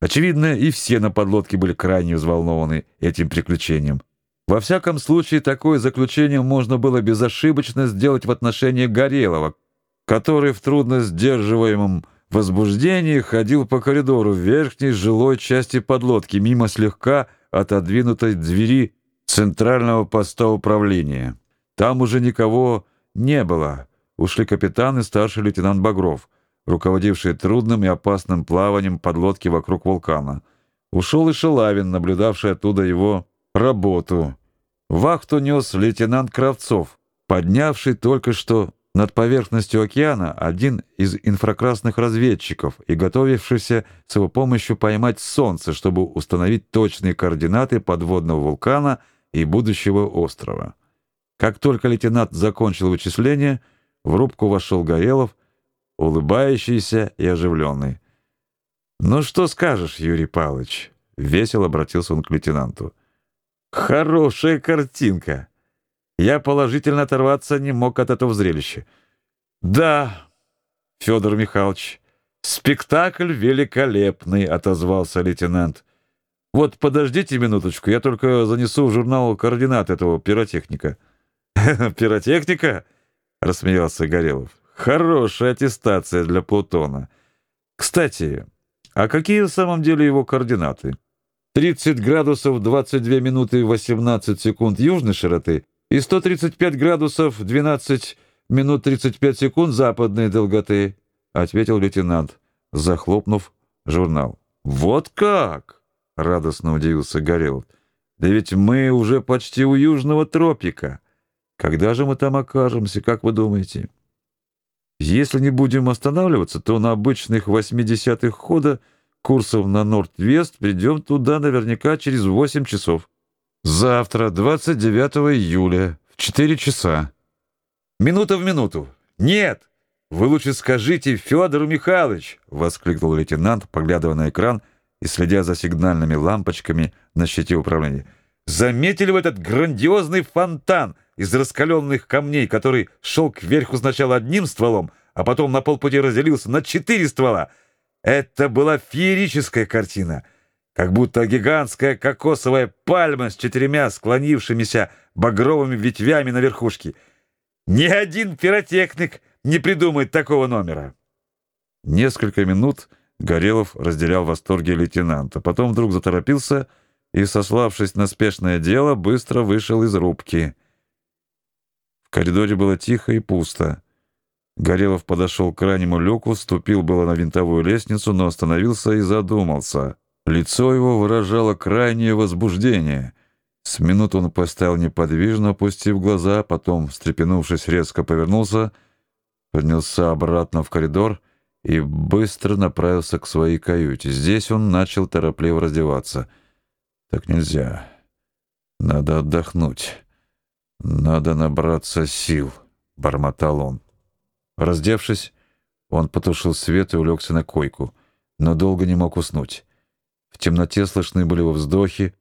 Очевидно, и все на подлодке были крайне взволнованы этим приключением. Во всяком случае, такое заключение можно было безошибочно сделать в отношении Горелого, который в трудно сдерживаемом возбуждении ходил по коридору в верхней жилой части подлодки мимо слегка отодвинутой двери центрального поста управления. Там уже никого не было. Ушли капитан и старший лейтенант Багров руководивший трудным и опасным плаванием подлодки вокруг вулкана. Ушел и Шелавин, наблюдавший оттуда его работу. Вахту нес лейтенант Кравцов, поднявший только что над поверхностью океана один из инфракрасных разведчиков и готовившийся с его помощью поймать солнце, чтобы установить точные координаты подводного вулкана и будущего острова. Как только лейтенант закончил вычисление, в рубку вошел Горелов улыбающийся и оживленный. «Ну что скажешь, Юрий Павлович?» — весело обратился он к лейтенанту. «Хорошая картинка. Я положительно оторваться не мог от этого зрелища. Да, Федор Михайлович, спектакль великолепный», — отозвался лейтенант. «Вот подождите минуточку, я только занесу в журнал координат этого пиротехника». «Пиротехника?» — рассмеялся Горелов. Хорошая аттестация для Плутона. Кстати, а какие в самом деле его координаты? 30 градусов 22 минуты 18 секунд южной широты и 135 градусов 12 минут 35 секунд западной долготы, ответил лейтенант, захлопнув журнал. Вот как? радостно удивился Горелов. Да ведь мы уже почти у южного тропика. Когда же мы там окажемся, как вы думаете? Если не будем останавливаться, то на обычных 80-х хода курсов на Норд-Вест придем туда наверняка через 8 часов. Завтра, 29 июля, в 4 часа. Минута в минуту. Нет! Вы лучше скажите Федору Михайлович, воскликнул лейтенант, поглядывая на экран и следя за сигнальными лампочками на щите управления. Заметили вы этот грандиозный фонтан из раскаленных камней, который шел кверху сначала одним стволом, а потом на полпути разделился на четыре ствола? Это была феерическая картина, как будто гигантская кокосовая пальма с четырьмя склонившимися багровыми ветвями на верхушке. Ни один пиротехник не придумает такого номера. Несколько минут Горелов разделял восторги лейтенанта, потом вдруг заторопился и, сославшись на спешное дело, быстро вышел из рубки. В коридоре было тихо и пусто. Горелов подошел к крайнему люку, ступил было на винтовую лестницу, но остановился и задумался. Лицо его выражало крайнее возбуждение. С минуту он постоял неподвижно, опустив глаза, потом, встрепенувшись, резко повернулся, поднялся обратно в коридор и быстро направился к своей каюте. Здесь он начал торопливо раздеваться — так нельзя. Надо отдохнуть. Надо набраться сил, бормотал он. Раздевшись, он потушил свет и улегся на койку, но долго не мог уснуть. В темноте слышны были его вздохи.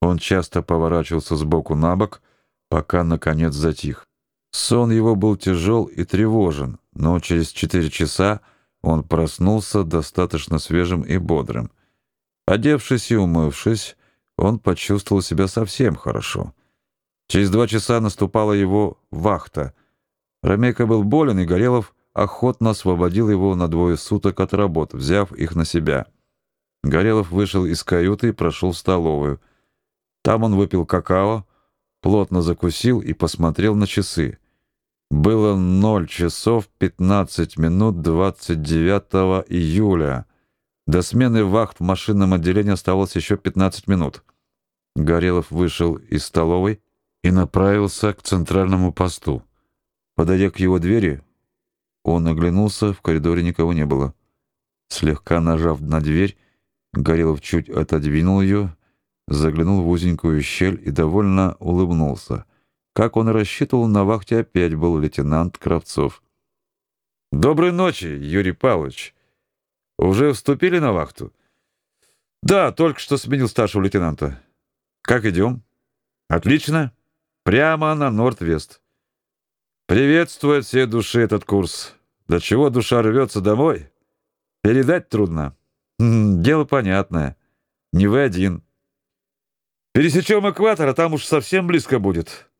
Он часто поворачивался с боку на бок, пока наконец затих. Сон его был тяжел и тревожен, но через четыре часа он проснулся достаточно свежим и бодрым. Одевшись и умывшись, он почувствовал себя совсем хорошо. Через два часа наступала его вахта. Ромейко был болен, и Горелов охотно освободил его на двое суток от работ, взяв их на себя. Горелов вышел из каюты и прошел в столовую. Там он выпил какао, плотно закусил и посмотрел на часы. Было 0 часов 15 минут 29 июля. До смены вахт в машинном отделении оставалось еще 15 минут. Горелов вышел из столовой и направился к центральному посту. Подойдя к его двери, он оглянулся, в коридоре никого не было. Слегка нажав на дверь, Горелов чуть отодвинул ее, заглянул в узенькую щель и довольно улыбнулся. Как он рассчитывал, на вахте опять был лейтенант Кравцов. «Доброй ночи, Юрий Павлович!» Уже вступили на вахту? Да, только что сменил старшего лейтенанта. Как идем? Отлично. Прямо на Норд-Вест. Приветствую от всей души этот курс. До чего душа рвется домой? Передать трудно. дело понятное. Не вы один. Пересечем экватор, а там уж совсем близко будет.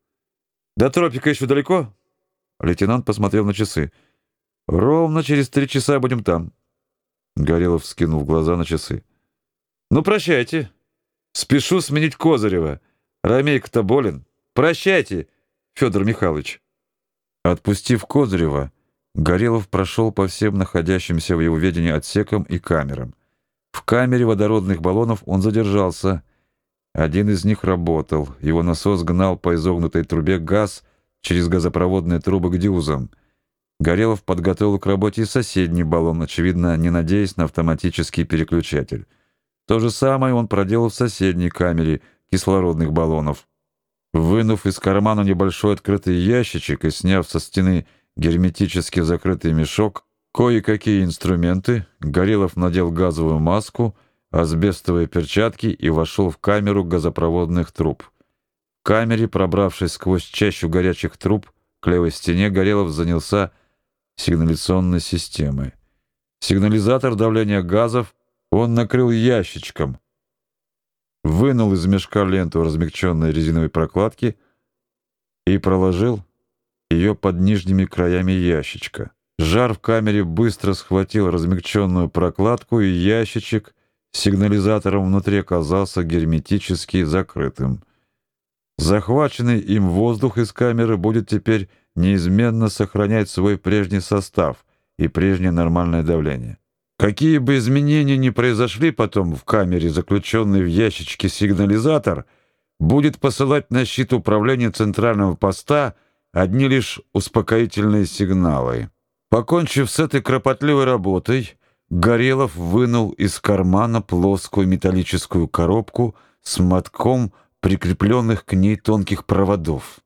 До тропика еще далеко? Лейтенант посмотрел на часы. Ровно через три часа будем там. Горелов скинул глаза на часы. Ну, прощайте. Спешу сменить Козырева. Ромейка-то болен. Прощайте, Федор Михайлович. Отпустив Козырева, Горелов прошел по всем находящимся в его ведении отсекам и камерам. В камере водородных баллонов он задержался. Один из них работал. Его насос гнал по изогнутой трубе газ через газопроводные трубы к дюзам. Горелов подготовил к работе и соседний баллон, очевидно, не надеясь на автоматический переключатель. То же самое он проделал в соседней камере кислородных баллонов. Вынув из кармана небольшой открытый ящичек и сняв со стены герметически закрытый мешок, кое-какие инструменты, Горелов надел газовую маску, асбестовые перчатки и вошел в камеру газопроводных труб. В камере, пробравшись сквозь чащу горячих труб, к левой стене Горелов занялся сигнализационной системой. Сигнализатор давления газов он накрыл ящичком, вынул из мешка ленту размягченной резиновой прокладки и проложил ее под нижними краями ящичка. Жар в камере быстро схватил размягченную прокладку, и ящичек с сигнализатором внутри оказался герметически закрытым. Захваченный им воздух из камеры будет теперь неизменно сохранять свой прежний состав и прежнее нормальное давление. Какие бы изменения ни произошли потом в камере, заключенный в ящичке сигнализатор будет посылать на щит управления центрального поста одни лишь успокоительные сигналы. Покончив с этой кропотливой работой, Горелов вынул из кармана плоскую металлическую коробку с мотком прикрепленных к ней тонких проводов.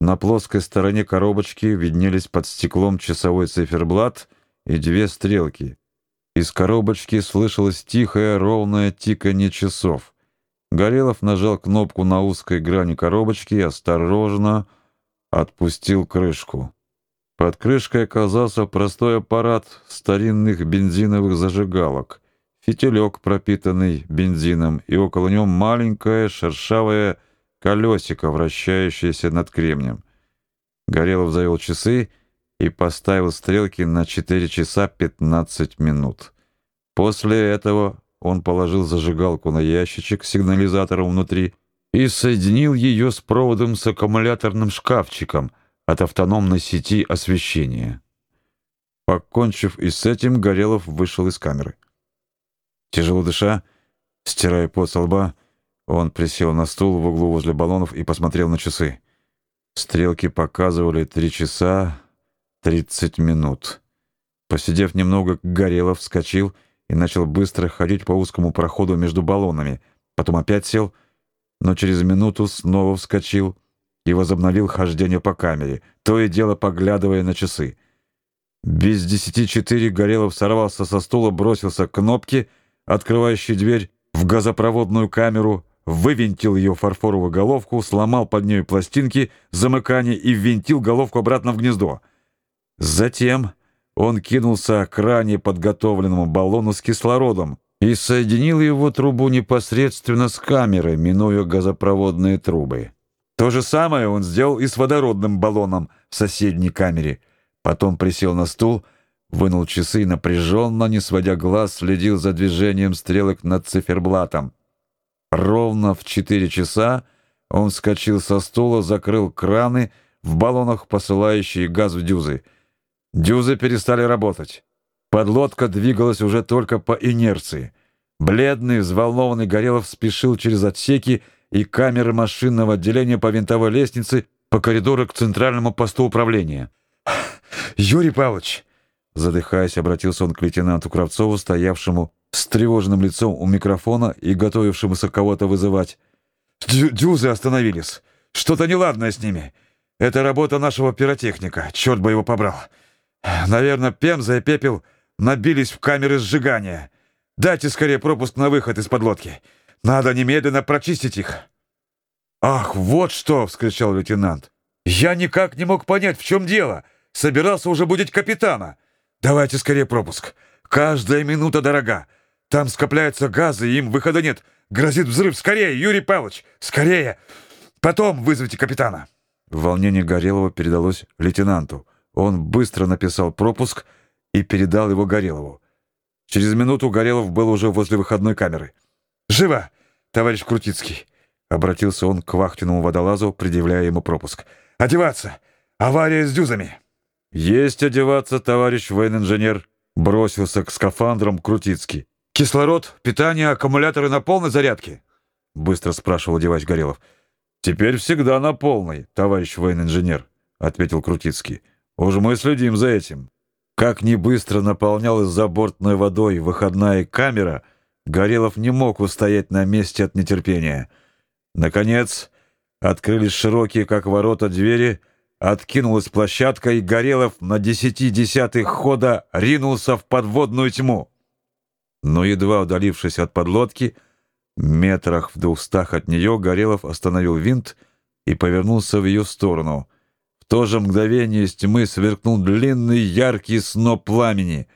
На плоской стороне коробочки виднелись под стеклом часовой циферблат и две стрелки. Из коробочки слышалось тихое ровное тиканье часов. Горелов нажал кнопку на узкой грани коробочки и осторожно отпустил крышку. Под крышкой оказался простой аппарат старинных бензиновых зажигалок, фитилек, пропитанный бензином, и около него маленькое шершавое колесико, вращающееся над кремнем. Горелов завел часы и поставил стрелки на 4 часа 15 минут. После этого он положил зажигалку на ящичек с сигнализатором внутри и соединил ее с проводом с аккумуляторным шкафчиком от автономной сети освещения. Покончив и с этим, Горелов вышел из камеры. Тяжело дыша, стирая пот со лба, он присел на стул в углу возле баллонов и посмотрел на часы. Стрелки показывали три часа тридцать минут. Посидев немного, Горелов вскочил и начал быстро ходить по узкому проходу между баллонами. Потом опять сел — но через минуту снова вскочил и возобновил хождение по камере, то и дело поглядывая на часы. Без десяти четыре Горелов сорвался со стула, бросился к кнопке, открывающей дверь в газопроводную камеру, вывинтил ее фарфоровую головку, сломал под ней пластинки замыкания и ввинтил головку обратно в гнездо. Затем он кинулся к ранее подготовленному баллону с кислородом, и соединил его трубу непосредственно с камерой, минуя газопроводные трубы. То же самое он сделал и с водородным баллоном в соседней камере. Потом присел на стул, вынул часы и напряженно, не сводя глаз, следил за движением стрелок над циферблатом. Ровно в четыре часа он вскочил со стула, закрыл краны в баллонах, посылающие газ в дюзы. Дюзы перестали работать. Подлодка двигалась уже только по инерции. Бледный, взволнованный Горелов спешил через отсеки и камеры машинного отделения по винтовой лестнице по коридору к центральному посту управления. «Юрий Павлович!» Задыхаясь, обратился он к лейтенанту Кравцову, стоявшему с тревожным лицом у микрофона и готовившемуся кого-то вызывать. «Дюзы остановились. Что-то неладное с ними. Это работа нашего пиротехника. Черт бы его побрал. Наверное, пемза и пепел набились в камеры сжигания. Дайте скорее пропуск на выход из подлодки. Надо немедленно прочистить их. Ах, вот что, вскричал лейтенант. Я никак не мог понять, в чем дело. Собирался уже будить капитана. Давайте скорее пропуск. Каждая минута дорога. Там скопляются газы, им выхода нет. Грозит взрыв. Скорее, Юрий Павлович! Скорее! Потом вызовите капитана!» Волнение Горелого передалось лейтенанту. Он быстро написал пропуск и передал его Горелову. Через минуту Горелов был уже возле выходной камеры. «Живо, товарищ Крутицкий!» — обратился он к вахтенному водолазу, предъявляя ему пропуск. «Одеваться! Авария с дюзами!» «Есть одеваться, товарищ военинженер!» — бросился к скафандрам Крутицкий. «Кислород, питание, аккумуляторы на полной зарядке?» — быстро спрашивал одевач Горелов. «Теперь всегда на полной, товарищ военинженер», — ответил Крутицкий. «Уж мы следим за этим». Как не быстро наполнялась забортной водой выходная камера, Горелов не мог устоять на месте от нетерпения. Наконец, открылись широкие, как ворота, двери, откинулась площадка, и Горелов на десяти десятых хода ринулся в подводную тьму. Но едва удалившись от подлодки, метрах в двухстах от нее Горелов остановил винт и повернулся в ее сторону — то же мгновение из тьмы сверкнул длинный яркий сноп пламени.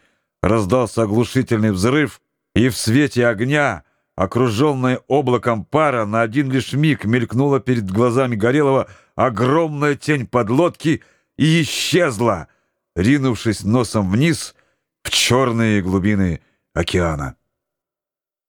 Раздался оглушительный взрыв, и в свете огня, окруженная облаком пара, на один лишь миг мелькнула перед глазами Горелого огромная тень подлодки и исчезла, ринувшись носом вниз в черные глубины океана.